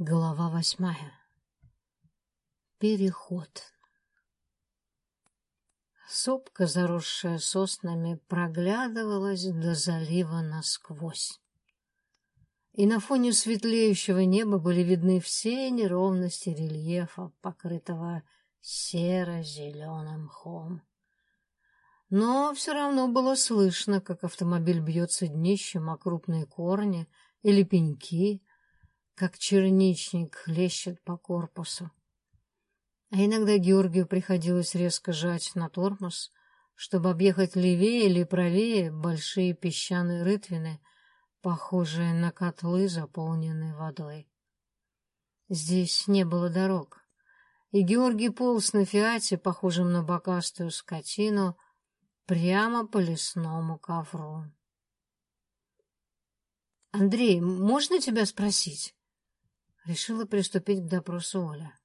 Глава восьмая. Переход. Сопка, заросшая соснами, проглядывалась до залива насквозь. И на фоне светлеющего неба были видны все неровности рельефа, покрытого серо-зеленым мхом. Но все равно было слышно, как автомобиль бьется днищем о крупные корни или пеньки, как черничник хлещет по корпусу. А иногда Георгию приходилось резко жать на тормоз, чтобы объехать левее или правее большие песчаные рытвины, похожие на котлы, заполненные водой. Здесь не было дорог, и Георгий полз на фиате, похожем на бокастую скотину, прямо по лесному ковру. «Андрей, можно тебя спросить?» Решила приступить к допросу Оля.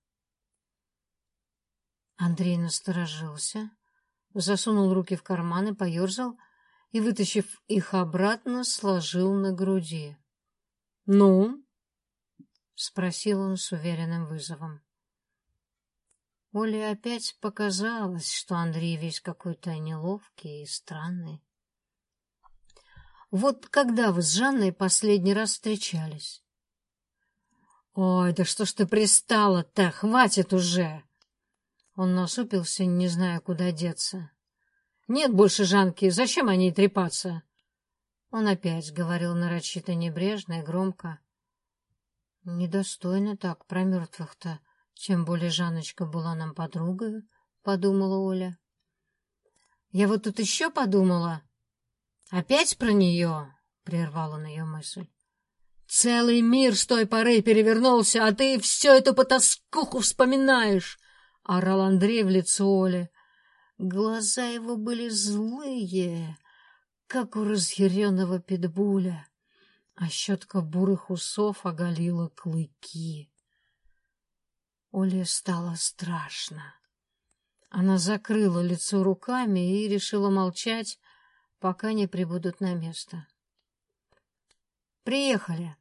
Андрей насторожился, засунул руки в карманы, поерзал и, вытащив их обратно, сложил на груди. «Ну?» — спросил он с уверенным вызовом. Оле опять показалось, что Андрей весь какой-то неловкий и странный. «Вот когда вы с Жанной последний раз встречались?» «Ой, да что ж ты пристала-то? Хватит уже!» Он насупился, не зная, куда деться. «Нет больше Жанки, зачем о ней трепаться?» Он опять говорил нарочито небрежно и громко. «Недостойно так про мертвых-то, тем более Жанночка была нам подругой», — подумала Оля. «Я вот тут еще подумала. Опять про нее?» — прервала на ее мысль. Целый мир с той поры перевернулся, а ты все эту потаскуху вспоминаешь, — орал Андрей в лицо Оле. Глаза его были злые, как у разъяренного питбуля, а щетка бурых усов оголила клыки. Оле стало страшно. Она закрыла лицо руками и решила молчать, пока не прибудут на место. «Приехали!»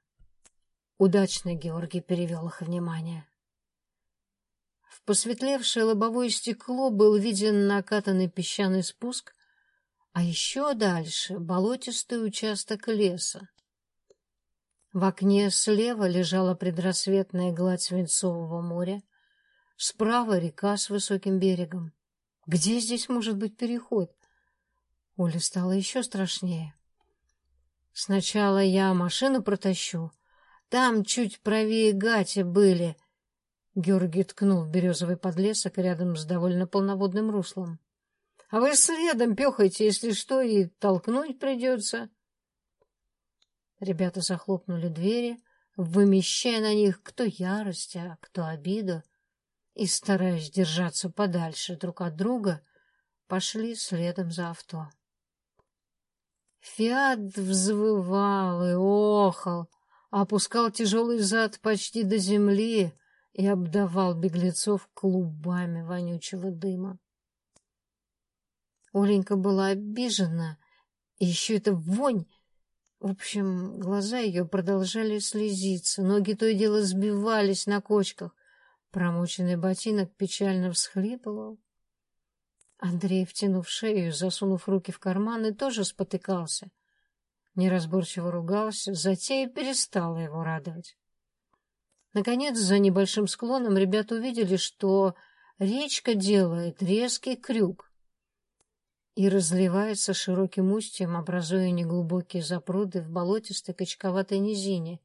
Удачно Георгий перевел их внимание. В посветлевшее лобовое стекло был виден накатанный песчаный спуск, а еще дальше — болотистый участок леса. В окне слева лежала предрассветная гладь Свинцового моря, справа — река с высоким берегом. Где здесь может быть переход? Оле стало еще страшнее. Сначала я машину протащу, там чуть правее гати были. Георгий ткнул в березовый подлесок рядом с довольно полноводным руслом. — А вы следом пехайте, если что, и толкнуть придется. Ребята захлопнули двери, вымещая на них кто ярость, а кто обиду, и, стараясь держаться подальше друг от друга, пошли следом за авто. Фиат взвывал и охал, опускал тяжелый зад почти до земли и обдавал беглецов клубами вонючего дыма. Оленька была обижена, и еще эта вонь... В общем, глаза ее продолжали слезиться, ноги то и дело сбивались на кочках, промоченный ботинок печально всхлипывал. Андрей, втянув шею, засунув руки в карманы, тоже спотыкался — неразборчиво ругался, затея перестала его радовать. Наконец, за небольшим склоном ребята увидели, что речка делает резкий крюк и разливается широким устьем, образуя неглубокие запруды в болотистой качковатой низине.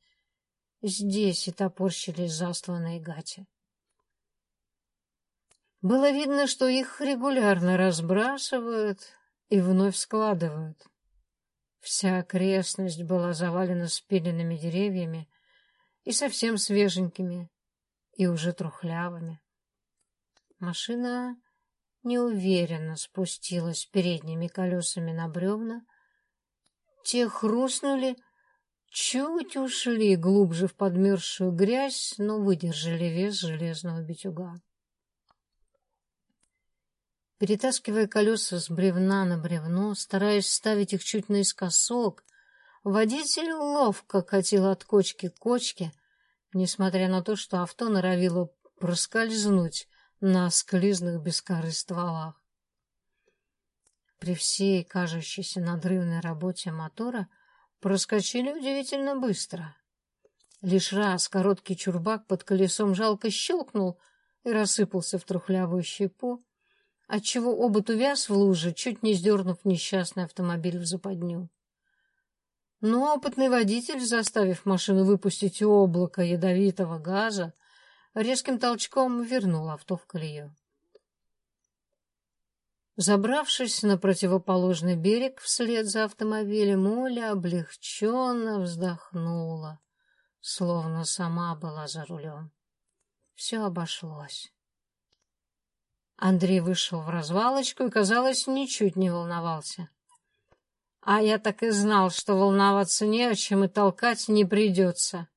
Здесь и топорщились засланные гати. Было видно, что их регулярно разбрасывают и вновь складывают. Вся окрестность была завалена спиленными деревьями и совсем свеженькими, и уже трухлявыми. Машина неуверенно спустилась передними колесами на бревна. Те хрустнули, чуть ушли глубже в подмерзшую грязь, но выдержали вес железного битюга. Перетаскивая колеса с бревна на бревно, стараясь ставить их чуть наискосок, водитель ловко катил от кочки к кочке, несмотря на то, что авто норовило проскользнуть на склизных без стволах. При всей кажущейся надрывной работе мотора проскочили удивительно быстро. Лишь раз короткий чурбак под колесом жалко щелкнул и рассыпался в трухлявую щепу, отчего обод увяз в луже, чуть не сдернув несчастный автомобиль в западню. Но опытный водитель, заставив машину выпустить облако ядовитого газа, резким толчком вернул авто в колею. Забравшись на противоположный берег вслед за автомобилем, Оля облегченно вздохнула, словно сама была за рулем. Все обошлось. Андрей вышел в развалочку и, казалось, ничуть не волновался. А я так и знал, что волноваться не о чем и толкать не придется.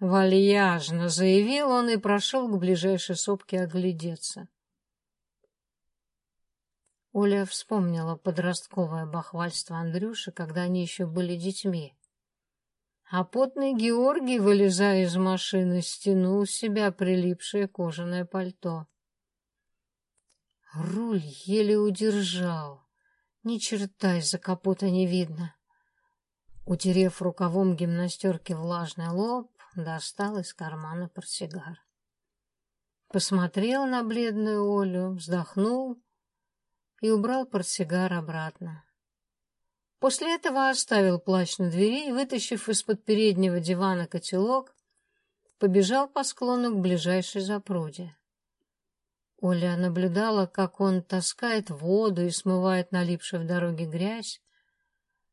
Вальяжно заявил он и прошел к ближайшей сопке оглядеться. Оля вспомнила подростковое бахвальство Андрюши, когда они еще были детьми. А потный Георгий, вылезая из машины, стянул с себя прилипшее кожаное пальто. Руль еле удержал. Ни черта из-за капота не видно. Утерев рукавом гимнастерки влажный лоб, достал из кармана портсигар. Посмотрел на бледную Олю, вздохнул и убрал портсигар обратно. После этого оставил плащ на двери и, вытащив из-под переднего дивана котелок, побежал по склону к ближайшей запруде. Оля наблюдала, как он таскает воду и смывает налипшую в дороге грязь.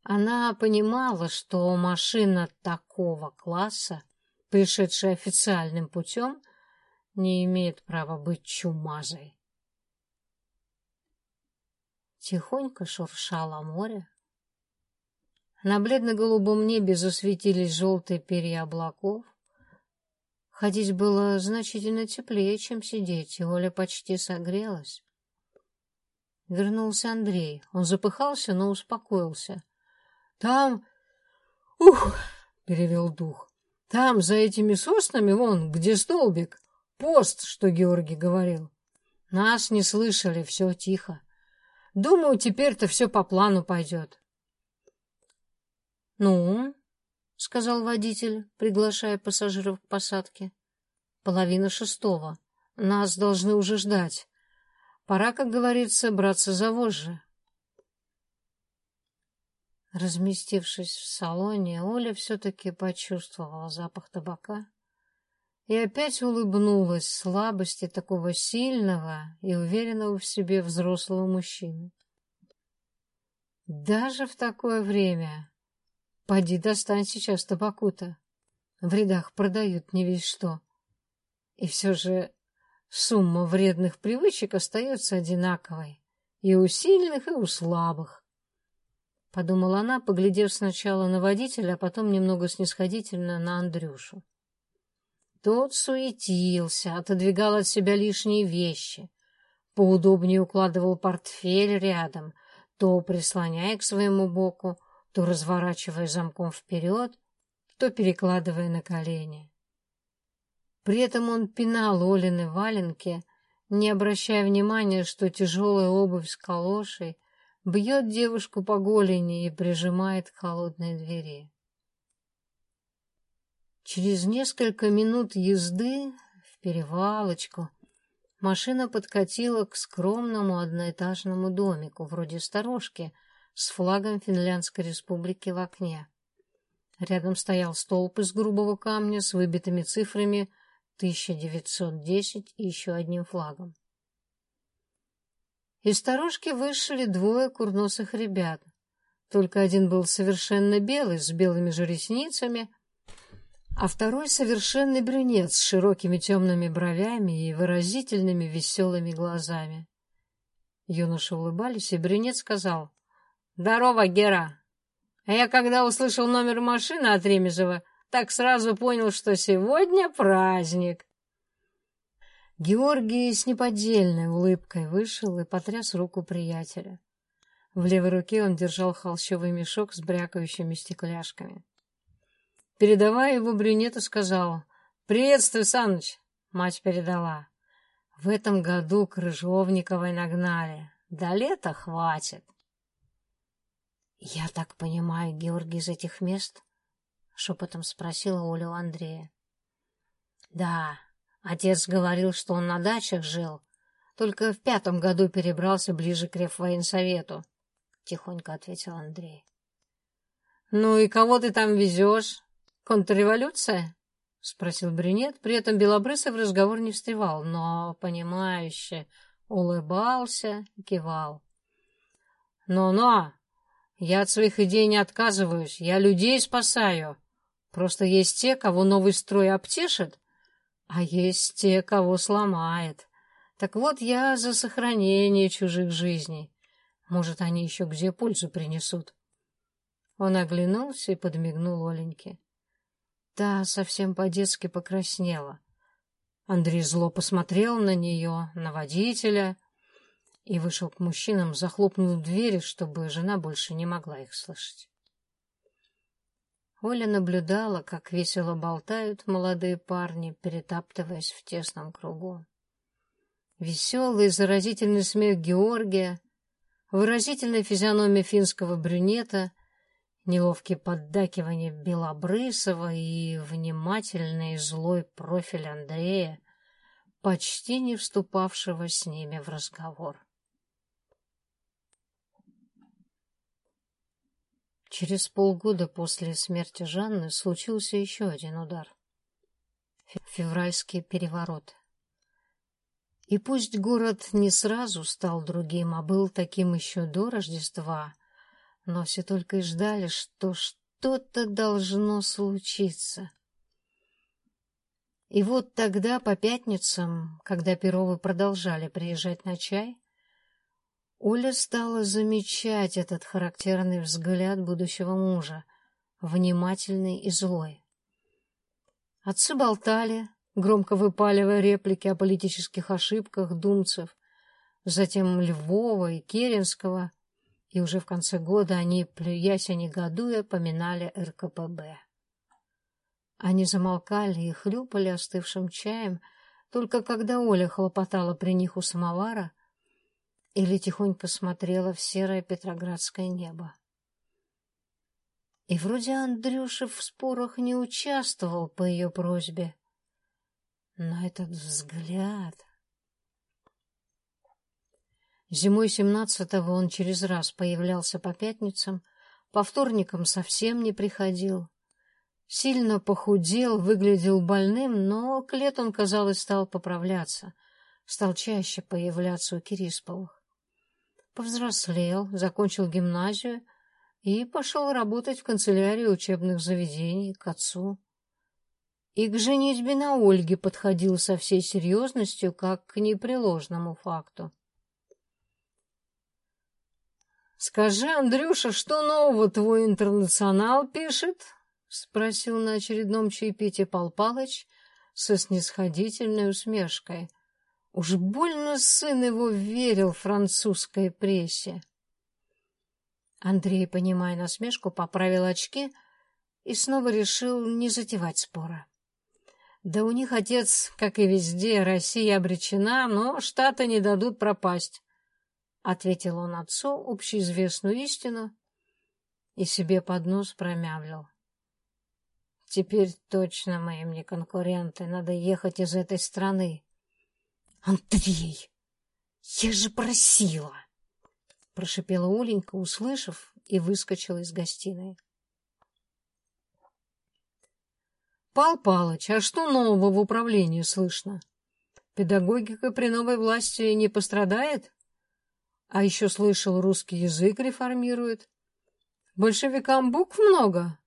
Она понимала, что машина такого класса, пришедшая официальным путем, не имеет права быть чумазой. Тихонько шуршало море. На бледно-голубом небе засветились желтые перья облаков. Ходить было значительно теплее, чем сидеть, и Оля почти согрелась. Вернулся Андрей. Он запыхался, но успокоился. «Там... Ух!» — перевел дух. «Там, за этими соснами, вон, где столбик, пост, что Георгий говорил. Нас не слышали, все тихо. Думаю, теперь-то все по плану пойдет. «Ну?» — сказал водитель, приглашая пассажиров к посадке. «Половина шестого. Нас должны уже ждать. Пора, как говорится, браться за вожжи». Разместившись в салоне, Оля все-таки почувствовала запах табака и опять улыбнулась слабости такого сильного и уверенного в себе взрослого мужчины. Даже в такое время... Поди достань сейчас табаку-то. В рядах продают не весь что. И все же сумма вредных привычек остается одинаковой. И у сильных, и у слабых. Подумала она, поглядев сначала на водителя, а потом немного снисходительно на Андрюшу. Тот суетился, отодвигал от себя лишние вещи, поудобнее укладывал портфель рядом, то прислоняя к своему боку, то разворачивая замком вперед, то перекладывая на колени. При этом он пинал Олины валенки, не обращая внимания, что тяжелая обувь с калошей бьет девушку по голени и прижимает к холодной двери. Через несколько минут езды в перевалочку машина подкатила к скромному одноэтажному домику, вроде сторожки, с флагом Финляндской республики в окне. Рядом стоял столб из грубого камня с выбитыми цифрами 1910 и еще одним флагом. Из сторожки вышли двое курносых ребят. Только один был совершенно белый, с белыми же ресницами — а второй совершенный брюнет с широкими темными бровями и выразительными веселыми глазами. Юноши улыбались, и брюнет сказал, «Здорово, Гера! А я, когда услышал номер машины от Ремезова, так сразу понял, что сегодня праздник». Георгий с неподдельной улыбкой вышел и потряс руку приятеля. В левой руке он держал холщовый мешок с брякающими стекляшками. Передавая его брюнету, сказал, Приветствую, Саныч, мать передала. В этом году Крыжовниковой нагнали. До лета хватит. Я так понимаю, Георгий из этих мест? Шепотом спросила Оля у Андрея. Да, отец говорил, что он на дачах жил, только в пятом году перебрался ближе к Реввоенсовету, — тихонько ответил Андрей. — Ну и кого ты там везешь? Контрреволюция? — спросил брюнет. При этом Белобрысов в разговор не встревал, но, понимающе, улыбался кивал. «Ну-ну, я от своих идей не отказываюсь, я людей спасаю. Просто есть те, кого новый строй обтешит, а есть те, кого сломает. Так вот, я за сохранение чужих жизней. Может, они еще где пользу принесут. Он оглянулся и подмигнул Оленьке. Та совсем по-детски покраснела. Андрей зло посмотрел на нее, на водителя, и вышел к мужчинам, захлопнув двери, чтобы жена больше не могла их слышать. Оля наблюдала, как весело болтают молодые парни, перетаптываясь в тесном кругу. Веселый, заразительный смех Георгия, выразительная физиономия финского брюнета, неловкие поддакивания Белобрысова и внимательный злой профиль Андрея, почти не вступавшего с ними в разговор. Через полгода после смерти Жанны случился еще один удар. Февральский переворот. И пусть город не сразу стал другим, а был таким еще до Рождества, но все только и ждали, что что-то должно случиться. И вот тогда, по пятницам, когда Перовы продолжали приезжать на чай, Оля стала замечать этот характерный взгляд будущего мужа, внимательный и злой. Отцы болтали, громко выпаливая реплики о политических ошибках думцев, затем Львова и Керенского, и уже в конце года они, плюясь и негодуя, поминали РКПБ. Они замолкали и хлюпали остывшим чаем, только когда Оля хлопотала при них у самовара или тихонько смотрела в серое петроградское небо. И вроде Андрюша в спорах не участвовал по ее просьбе, но этот взгляд... Зимой семнадцатого он через раз появлялся по пятницам, по вторникам совсем не приходил. Сильно похудел, выглядел больным, но к лету он, казалось, стал поправляться, стал чаще появляться у Кирисповых. Повзрослел, закончил гимназию и пошел работать в канцелярию учебных заведений к отцу и к женитьбе на Ольге подходил со всей серьезностью, как к непреложному факту. «Скажи, Андрюша, что нового твой интернационал пишет?» — спросил на очередном чаепитии Пал Палыч со снисходительной усмешкой. Уж больно сын его верил французской прессе. Андрей, понимая насмешку, поправил очки и снова решил не затевать спора. Да у них, отец, как и везде, Россия обречена, но Штаты не дадут пропасть. Ответил он отцу общеизвестную истину и себе под нос промямлил. Теперь точно мы им не конкуренты, надо ехать из этой страны. Андрей, я же просила! Прошипела Оленька, услышав, и выскочила из гостиной. Пал Палыч, а что нового в управлении слышно? Педагогика при новой власти не пострадает? А еще слышал, русский язык реформирует. Большевикам букв много?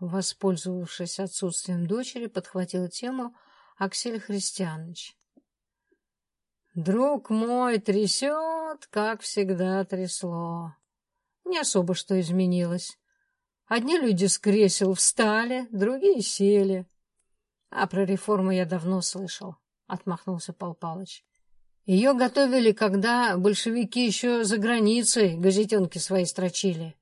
Воспользовавшись отсутствием дочери, подхватил тему Аксель Христианович. Друг мой трясет, как всегда трясло. Не особо что изменилось. Одни люди с кресел встали, другие сели. А про реформу я давно слышал, — отмахнулся Пал Палыч. Ее готовили, когда большевики еще за границей газетенки свои строчили.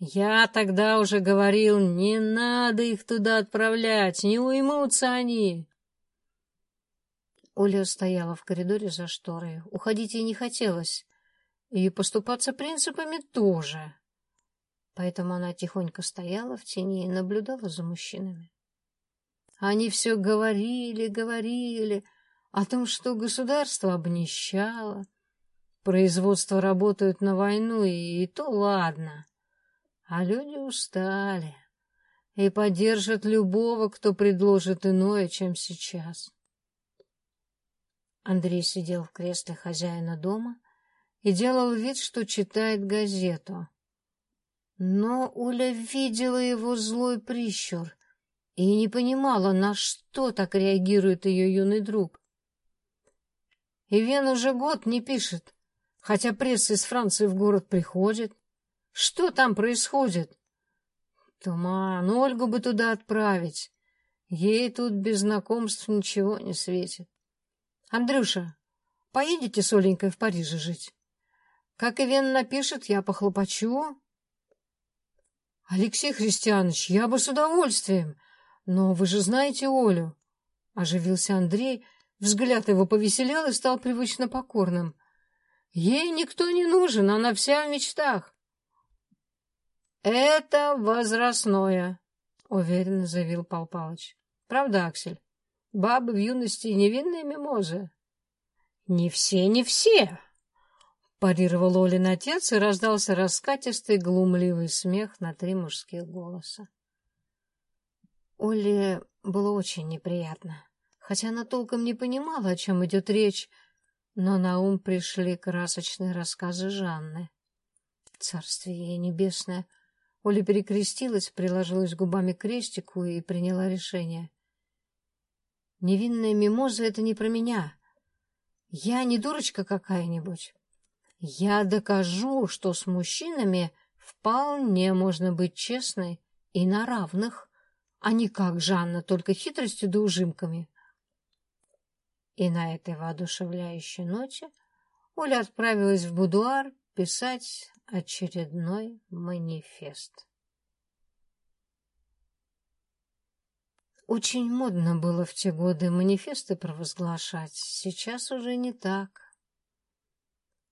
Я тогда уже говорил, не надо их туда отправлять, не уймутся они. Оля стояла в коридоре за шторой. Уходить ей не хотелось. И поступаться принципами тоже. Поэтому она тихонько стояла в тени и наблюдала за мужчинами. Они все говорили, говорили о том, что государство обнищало, производство работают на войну, и, и то ладно. А люди устали и поддержат любого, кто предложит иное, чем сейчас. Андрей сидел в кресле хозяина дома и делал вид, что читает газету. Но Оля видела его злой прищур и не понимала, на что так реагирует ее юный друг. Ивен уже год не пишет, хотя пресса из Франции в город приходит. Что там происходит? Туман, Ольгу бы туда отправить. Ей тут без знакомств ничего не светит. Андрюша, поедете с Оленькой в Париже жить? Как Ивен напишет, я похлопочу. Алексей Христианович, я бы с удовольствием. Но вы же знаете Олю. Оживился Андрей, взгляд его повеселел и стал привычно покорным. Ей никто не нужен, она вся в мечтах. Это возрастное, уверенно заявил Пал Палыч. Правда, Аксель? Бабы в юности невинные мимозы. Не все, не все, парировал Олин отец, и раздался раскатистый глумливый смех на три мужских голоса. Оле было очень неприятно, хотя она толком не понимала, о чем идет речь, но на ум пришли красочные рассказы Жанны. Царствие ей небесное! Оля перекрестилась, приложилась губами к крестику и приняла решение. Невинная мимоза — это не про меня. Я не дурочка какая-нибудь. Я докажу, что с мужчинами вполне можно быть честной и на равных а не как Жанна, только хитростью да ужимками. И на этой воодушевляющей ноте Оля отправилась в будуар писать очередной манифест. Очень модно было в те годы манифесты провозглашать, сейчас уже не так.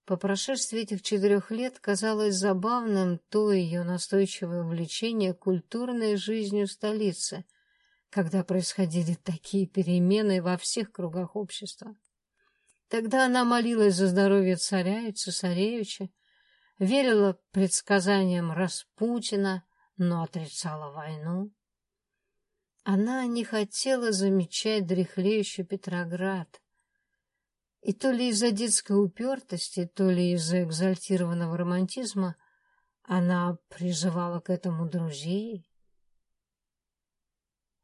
По прошествии этих четырех лет казалось забавным то ее настойчивое увлечение культурной жизнью столицы, когда происходили такие перемены во всех кругах общества. Тогда она молилась за здоровье царя и цесаревича, верила предсказаниям Распутина, но отрицала войну. Она не хотела замечать дряхлеющий Петроград, и то ли из-за детской упертости, то ли из-за экзальтированного романтизма она призывала к этому друзей.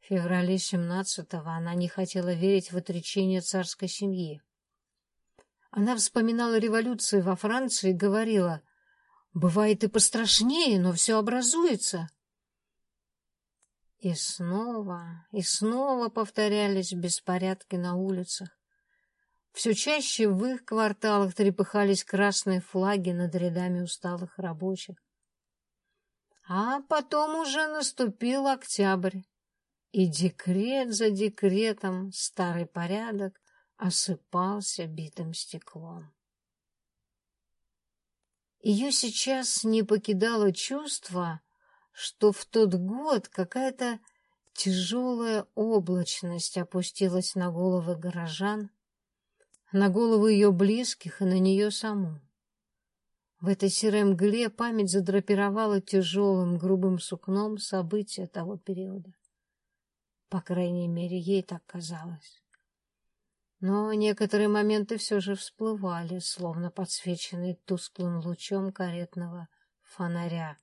В феврале 17-го она не хотела верить в отречение царской семьи. Она вспоминала революцию во Франции и говорила, «Бывает и пострашнее, но все образуется». И снова, и снова повторялись беспорядки на улицах. Все чаще в их кварталах трепыхались красные флаги над рядами усталых рабочих. А потом уже наступил октябрь, и декрет за декретом старый порядок осыпался битым стеклом. Ее сейчас не покидало чувство, что в тот год какая-то тяжелая облачность опустилась на головы горожан, на голову ее близких и на нее саму. В этой серой мгле память задрапировала тяжелым грубым сукном события того периода. По крайней мере, ей так казалось. Но некоторые моменты все же всплывали, словно подсвеченные тусклым лучом каретного фонаря.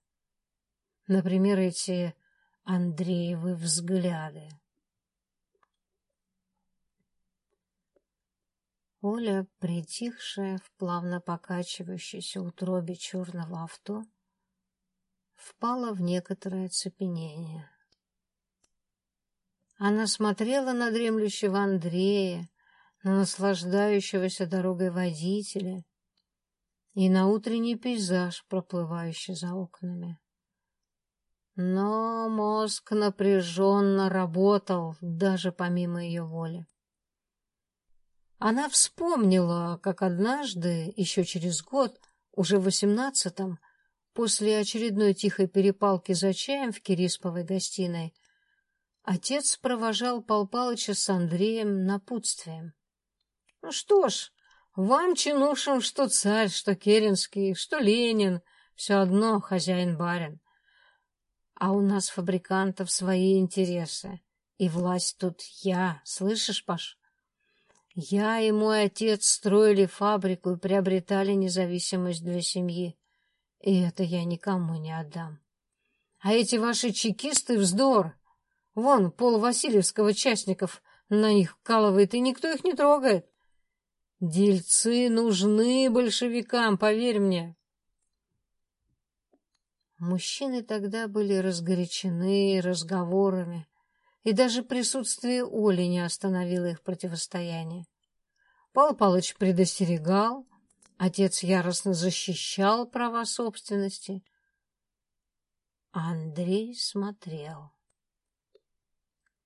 Например, эти Андреевы взгляды. Оля, притихшая в плавно покачивающейся утробе черного авто, впала в некоторое оцепенение. Она смотрела на дремлющего Андрея, на наслаждающегося дорогой водителя и на утренний пейзаж, проплывающий за окнами. Но мозг напряженно работал, даже помимо ее воли. Она вспомнила, как однажды, еще через год, уже в восемнадцатом, после очередной тихой перепалки за чаем в Кирисповой гостиной, отец провожал Пал Палыча с Андреем напутствием. — Ну что ж, вам, чинушам, что царь, что Керенский, что Ленин, все одно хозяин-барин. А у нас, фабрикантов, свои интересы. И власть тут я, слышишь, Паш? Я и мой отец строили фабрику и приобретали независимость для семьи. И это я никому не отдам. А эти ваши чекисты — вздор. Вон, пол Васильевского частников на них вкалывает, и никто их не трогает. Дельцы нужны большевикам, поверь мне. Мужчины тогда были разгорячены разговорами, и даже присутствие Оли не остановило их противостояние. Пал Палыч предостерегал, отец яростно защищал права собственности. Андрей смотрел.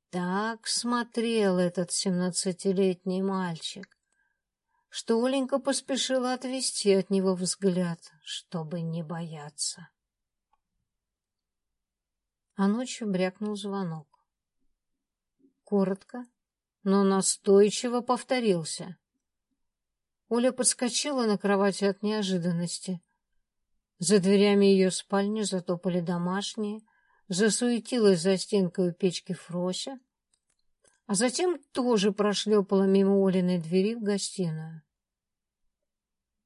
Так смотрел этот семнадцатилетний мальчик, что Оленька поспешила отвести от него взгляд, чтобы не бояться. А ночью брякнул звонок. Коротко, но настойчиво повторился. Оля подскочила на кровати от неожиданности. За дверями ее спальни затопали домашние, засуетилась за стенкой у печки Фрося, а затем тоже прошлепала мимо Олиной двери в гостиную.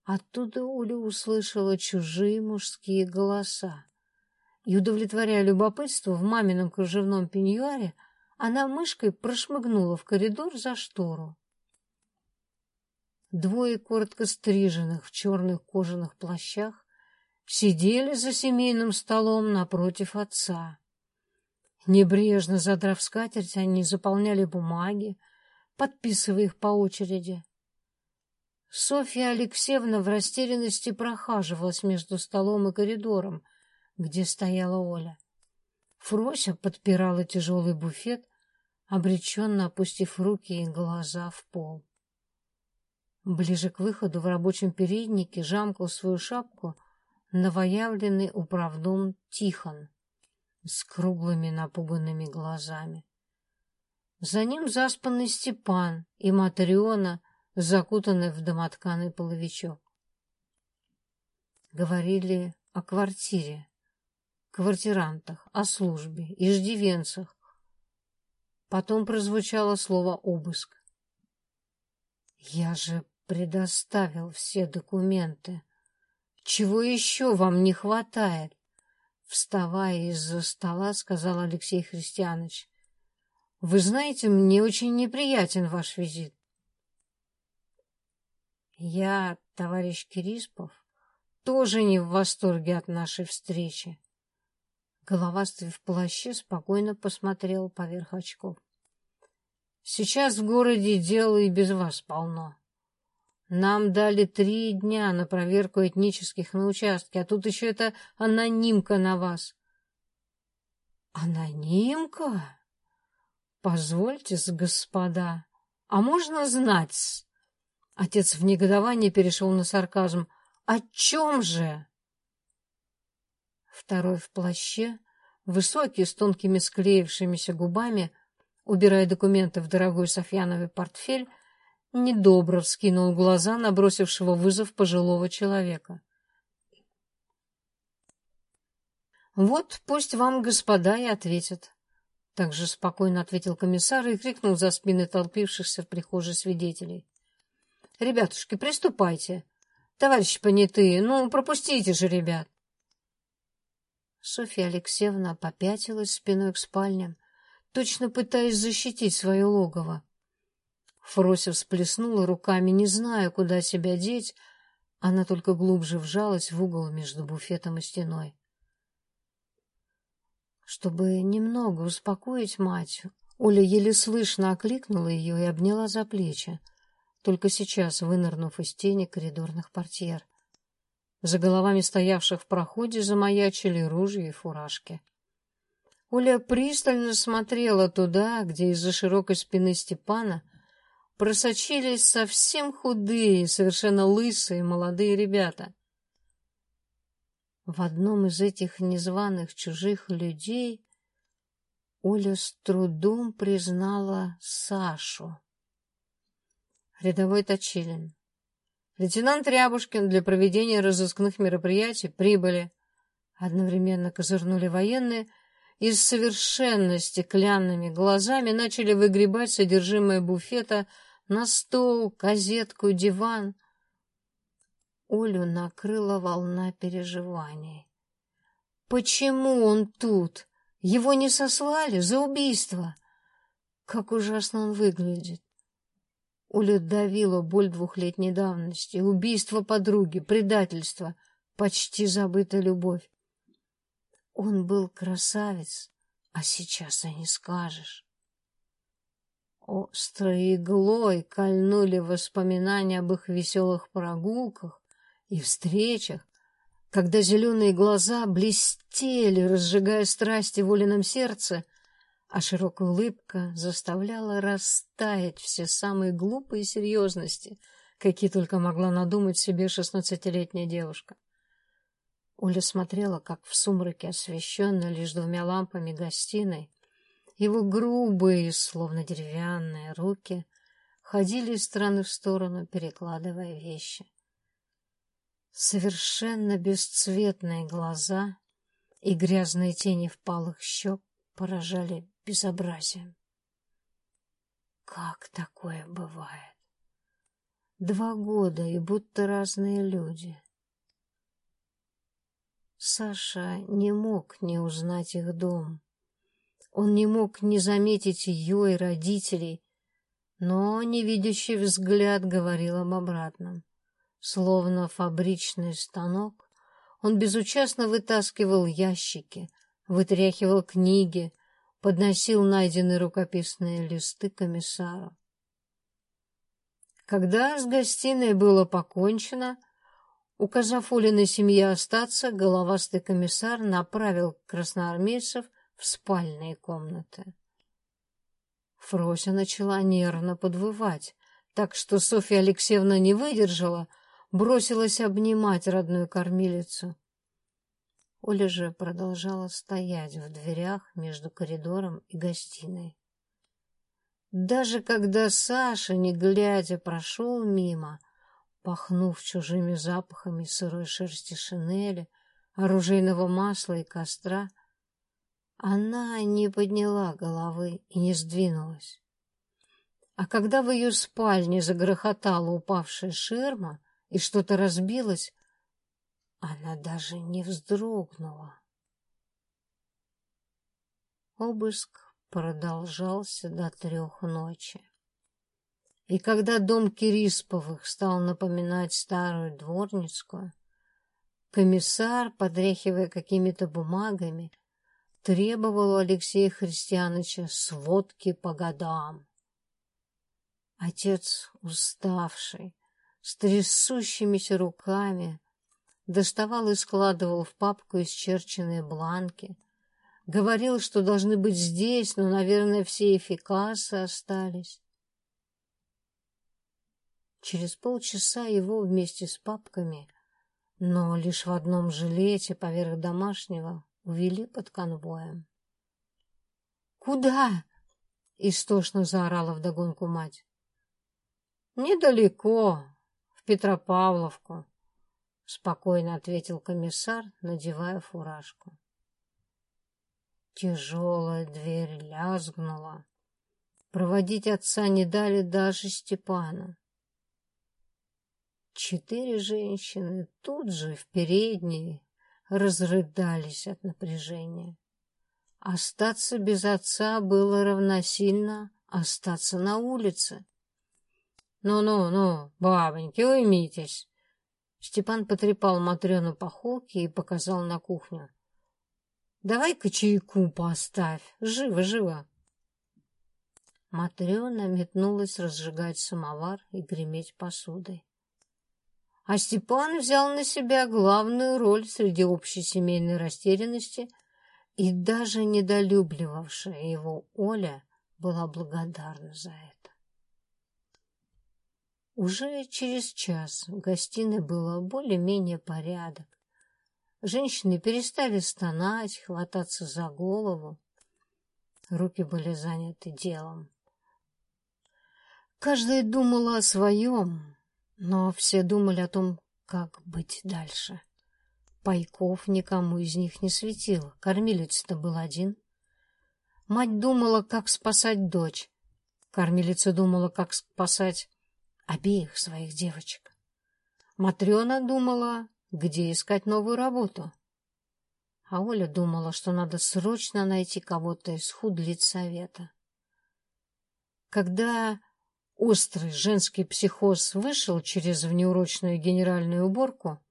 Оттуда Оля услышала чужие мужские голоса. И, удовлетворяя любопытство, в мамином кружевном пеньюаре она мышкой прошмыгнула в коридор за штору. Двое коротко стриженных в черных кожаных плащах сидели за семейным столом напротив отца. Небрежно задрав скатерть, они заполняли бумаги, подписывая их по очереди. Софья Алексеевна в растерянности прохаживалась между столом и коридором, где стояла Оля. Фрося подпирала тяжелый буфет, обреченно опустив руки и глаза в пол. Ближе к выходу в рабочем переднике жамкал свою шапку новоявленный управдом Тихон с круглыми напуганными глазами. За ним заспанный Степан и Матриона, закутанная в домотканый половичок. Говорили о квартире, квартирантах, о службе, иждивенцах. Потом прозвучало слово «обыск». Я же предоставил все документы. Чего еще вам не хватает? Вставая из-за стола, сказал Алексей Христианович. Вы знаете, мне очень неприятен ваш визит. Я, товарищ Кириспов, тоже не в восторге от нашей встречи. Головастый в плаще спокойно посмотрел поверх очков. Сейчас в городе дел и без вас полно. Нам дали три дня на проверку этнических на участке, а тут еще эта анонимка на вас. Анонимка? Позвольте, господа, а можно знать? Отец в негодовании перешел на сарказм. О чем же? Второй в плаще, высокий, с тонкими склеившимися губами, убирая документы в дорогой Софьяновый портфель, недобро вскинул глаза на бросившего вызов пожилого человека. «Вот пусть вам господа и ответят», — также спокойно ответил комиссар и крикнул за спины толпившихся в прихожей свидетелей. «Ребятушки, приступайте. Товарищи понятые, ну, пропустите же ребят». Софья Алексеевна попятилась спиной к спальням, точно пытаясь защитить свое логово. Фрося всплеснула руками, не зная, куда себя деть, она только глубже вжалась в угол между буфетом и стеной. Чтобы немного успокоить мать, Оля еле слышно окликнула ее и обняла за плечи, только сейчас вынырнув из тени коридорных портьер. За головами стоявших в проходе замаячили ружья и фуражки. Оля пристально смотрела туда, где из-за широкой спины Степана просочились совсем худые, совершенно лысые молодые ребята. В одном из этих незваных чужих людей Оля с трудом признала Сашу. Рядовой Точилин. Лейтенант Рябушкин для проведения разыскных мероприятий прибыли. Одновременно козырнули военные и с совершенно стеклянными глазами начали выгребать содержимое буфета на стол, газетку, диван — Олю накрыла волна переживаний. Почему он тут? Его не сослали за убийство? Как ужасно он выглядит. Оля давила боль двухлетней давности, убийство подруги, предательство, почти забытая любовь. Он был красавец, а сейчас и не скажешь. Острой иглой кольнули воспоминания об их веселых прогулках, и встречах, когда зеленые глаза блестели, разжигая страсти в Олином сердце, а широкая улыбка заставляла растаять все самые глупые серьезности, какие только могла надумать себе шестнадцатилетняя девушка. Оля смотрела, как в сумраке, освещенной лишь двумя лампами гостиной, его грубые, словно деревянные руки ходили из стороны в сторону, перекладывая вещи. Совершенно бесцветные глаза и грязные тени впалых щек поражали безобразием. Как такое бывает? Два года и будто разные люди. Саша не мог не узнать их дом. Он не мог не заметить ее и родителей, но невидящий взгляд говорил об обратном. Словно фабричный станок, он безучастно вытаскивал ящики, вытряхивал книги, подносил найденные рукописные листы комиссару. Когда с гостиной было покончено, указав Улиной семье остаться, головастый комиссар направил красноармейцев в спальные комнаты. Фрося начала нервно подвывать, так что Софья Алексеевна не выдержала — бросилась обнимать родную кормилицу. Оля же продолжала стоять в дверях между коридором и гостиной. Даже когда Саша, не глядя, прошел мимо, пахнув чужими запахами сырой шерсти шинели, оружейного масла и костра, она не подняла головы и не сдвинулась. А когда в ее спальне загрохотала упавшая ширма, и что-то разбилось, она даже не вздрогнула. Обыск продолжался до трех ночи. И когда дом Кирисповых стал напоминать старую дворницкую, комиссар, подряхивая какими-то бумагами, требовал у Алексея Христиановича сводки по годам. Отец, уставший, с трясущимися руками, доставал и складывал в папку исчерченные бланки, говорил, что должны быть здесь, но, наверное, все эффикасы остались. Через полчаса его вместе с папками, но лишь в одном жилете поверх домашнего, увели под конвоем. «Куда?» — истошно заорала вдогонку мать. «Недалеко, Петропавловку, спокойно ответил комиссар, надевая фуражку. Тяжелая дверь лязгнула. Проводить отца не дали даже Степану. Четыре женщины тут же в передней разрыдались от напряжения. Остаться без отца было равносильно остаться на улице. «Ну-ну-ну, бабоньки, уймитесь!» Степан потрепал Матрёну по холке и показал на кухню. «Давай-ка чайку поставь, живо-живо!» Матрёна метнулась разжигать самовар и греметь посудой. А Степан взял на себя главную роль среди общей семейной растерянности И даже недолюбливавшая его Оля была благодарна за это. Уже через час в гостиной было более-менее порядок. Женщины перестали стонать, хвататься за голову. Руки были заняты делом. Каждая думала о своем, но все думали о том, как быть дальше. Пайков никому из них не светил, кормилец-то был один. Мать думала, как спасать дочь. Кормилица думала, как спасать обеих своих девочек. Матрена думала, где искать новую работу. А Оля думала, что надо срочно найти кого-то из совета. Когда острый женский психоз вышел через внеурочную генеральную уборку,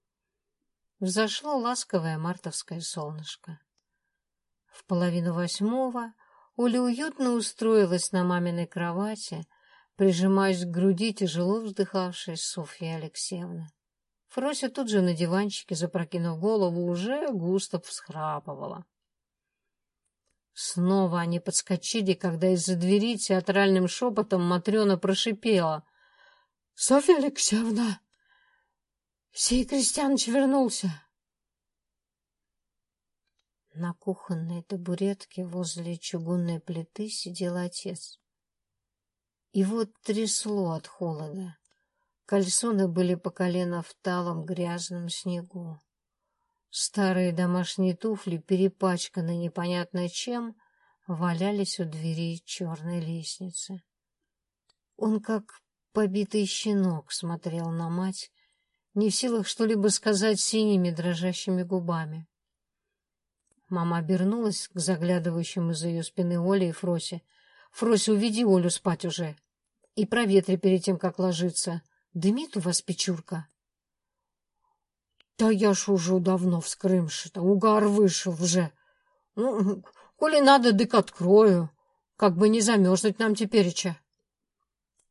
взошло ласковое мартовское солнышко. В половину восьмого Оля уютно устроилась на маминой кровати, прижимаясь к груди тяжело вздыхавшей Софьи Алексеевны. Фрося тут же на диванчике, запрокинув голову, уже густо всхрапывала. Снова они подскочили, когда из-за двери театральным шепотом Матрена прошипела. — Софья Алексеевна! Сей Крестьяныч вернулся! На кухонной табуретке возле чугунной плиты сидел отец. Его трясло от холода. Кальсоны были по колено в талом грязном снегу. Старые домашние туфли, перепачканные непонятно чем, валялись у двери черной лестницы. Он, как побитый щенок, смотрел на мать, не в силах что-либо сказать синими дрожащими губами. Мама обернулась к заглядывающим из-за ее спины Оле и Фросе. Фрося, уведи Олю спать уже. И проветри перед тем, как ложиться. Дымит у вас печурка? Да я ж уже давно вскрымши-то, угар вышел уже. Ну, коли надо, дык открою. Как бы не замерзнуть нам тепереча.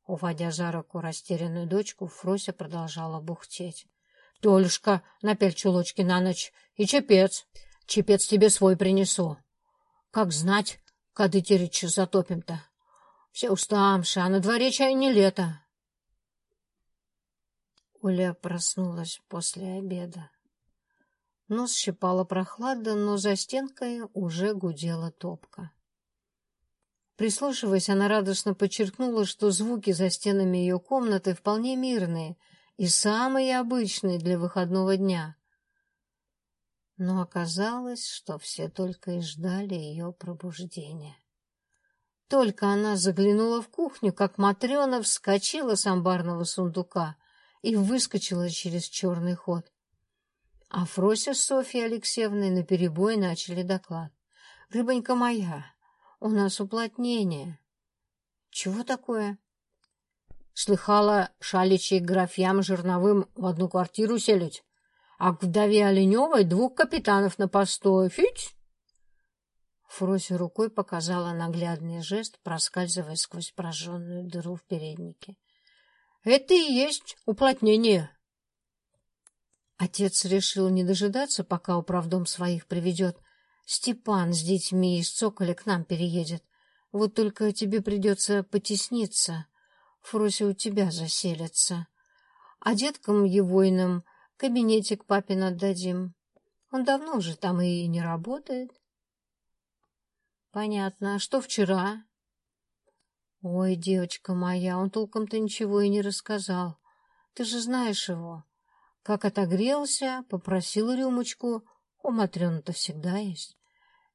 Уводя за руку растерянную дочку, Фрося продолжала бухтеть. — Толюшка, напяль чулочки на ночь и чепец. Чепец тебе свой принесу. Как знать, кады теречи затопим-то. Все уставшие, а на дворе чай не лето. Оля проснулась после обеда. Нос щипала прохлада, но за стенкой уже гудела топка. Прислушиваясь, она радостно подчеркнула, что звуки за стенами ее комнаты вполне мирные и самые обычные для выходного дня но оказалось, что все только и ждали ее пробуждения. Только она заглянула в кухню, как Матрена вскочила с амбарного сундука и выскочила через черный ход. А Фрося с Софьей Алексеевной наперебой начали доклад. — Рыбонька моя, у нас уплотнение. — Чего такое? — Слыхала, шаличей графьям жерновым в одну квартиру селить а к вдове Оленевой двух капитанов на постой. Фить! Фрося рукой показала наглядный жест, проскальзывая сквозь прожженную дыру в переднике. — Это и есть уплотнение. Отец решил не дожидаться, пока управдом своих приведет. Степан с детьми из Цоколя к нам переедет. Вот только тебе придется потесниться. Фрося у тебя заселится. А деткам Евойным Кабинетик папин отдадим. Он давно уже там и не работает. Понятно. А что вчера? Ой, девочка моя, он толком-то ничего и не рассказал. Ты же знаешь его. Как отогрелся, попросил рюмочку. У Матрёны-то всегда есть.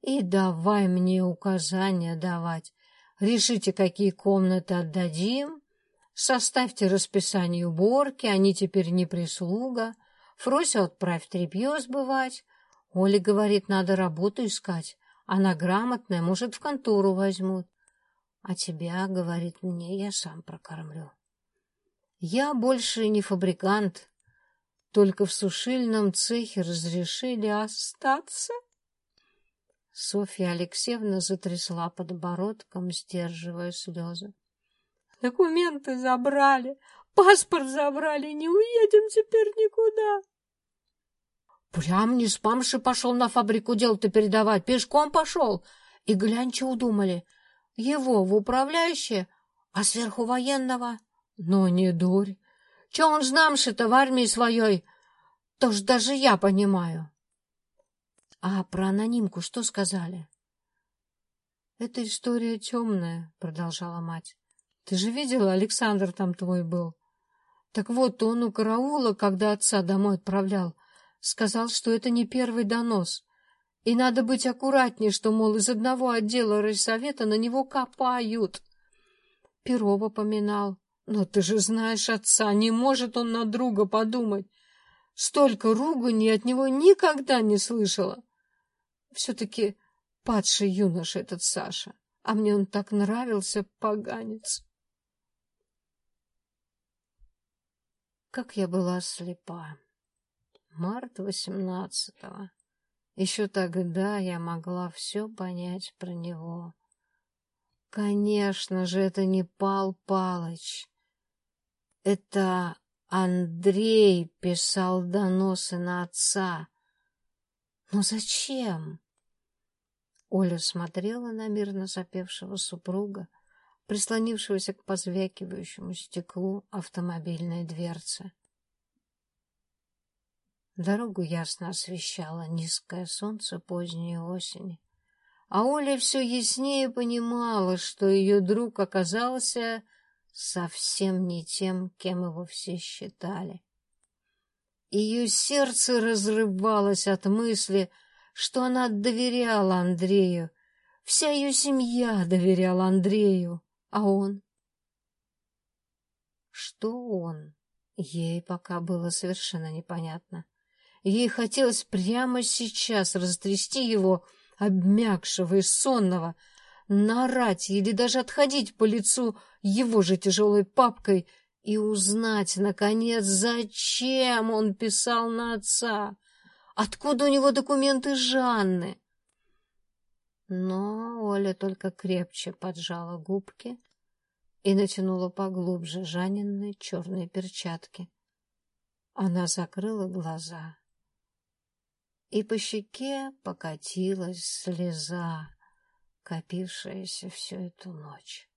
И давай мне указания давать. Решите, какие комнаты отдадим. Составьте расписание уборки, они теперь не прислуга. Фросю отправь тряпье сбывать. Оля говорит, надо работу искать. Она грамотная, может, в контору возьмут. А тебя, говорит мне, я сам прокормлю. Я больше не фабрикант. Только в сушильном цехе разрешили остаться. Софья Алексеевна затрясла подбородком, сдерживая слезы. Документы забрали, паспорт забрали, не уедем теперь никуда. Прям не спамши пошел на фабрику дел-то передавать, пешком пошел. И глянь, что удумали. Его в управляющее, а сверху военного. Но не дурь. Че он знамши-то в армии своей? То ж даже я понимаю. А про анонимку что сказали? Эта история темная, продолжала мать. Ты же видела, Александр там твой был. Так вот, он у караула, когда отца домой отправлял, сказал, что это не первый донос. И надо быть аккуратнее, что, мол, из одного отдела райсовета на него копают. Перова поминал. Но ты же знаешь отца, не может он на друга подумать. Столько ругани от него никогда не слышала. Все-таки падший юноша этот Саша, а мне он так нравился, поганец. Как я была слепа. Март восемнадцатого. Еще тогда я могла все понять про него. Конечно же, это не Пал Палыч. Это Андрей писал доносы на отца. Но зачем? Оля смотрела на мирно запевшего супруга, прислонившегося к позвякивающему стеклу автомобильной дверцы. Дорогу ясно освещало низкое солнце поздней осени, а Оля все яснее понимала, что ее друг оказался совсем не тем, кем его все считали. Ее сердце разрывалось от мысли, что она доверяла Андрею, вся ее семья доверяла Андрею, а он... Что он? Ей пока было совершенно непонятно. Ей хотелось прямо сейчас растрясти его, обмякшего и сонного, наорать или даже отходить по лицу его же тяжелой папкой и узнать, наконец, зачем он писал на отца, откуда у него документы Жанны. Но Оля только крепче поджала губки и натянула поглубже Жанины черные перчатки. Она закрыла глаза и по щеке покатилась слеза, копившаяся всю эту ночь.